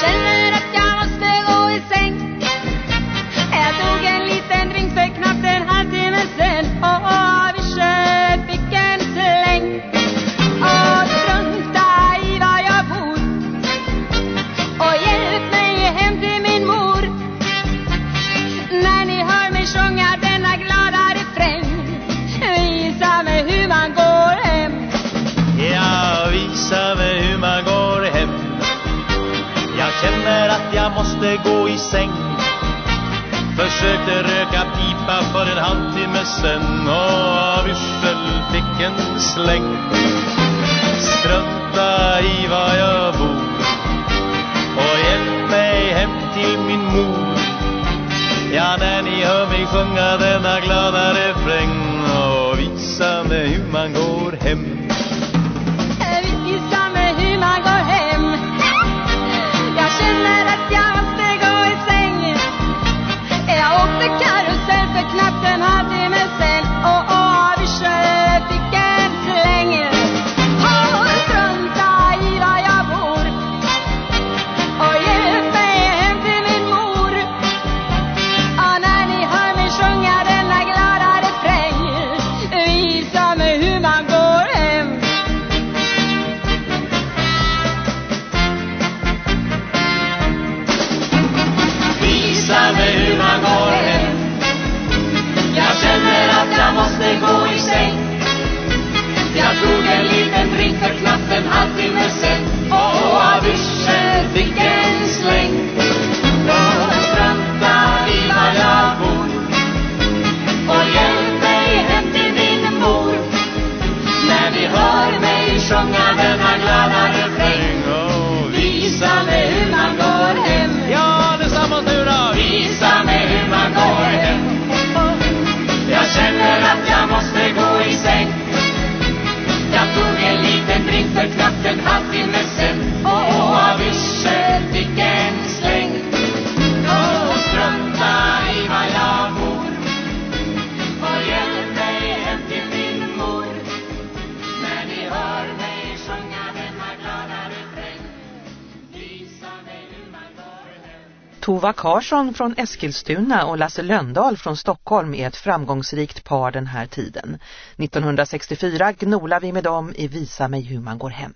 en jag måste gå i säng. Försökte röka pipa för en halvtimme sen och av yrsel fick en släng. Strunta i var jag bor och hjälp mig hem till min mor. Ja, när ni hör mig sjunga denna glada refräng och visa mig hur man går hem. song Tova Karlsson från Eskilstuna och Lasse Lönndahl från Stockholm är ett framgångsrikt par den här tiden. 1964 gnolar vi med dem i Visa mig hur man går hem.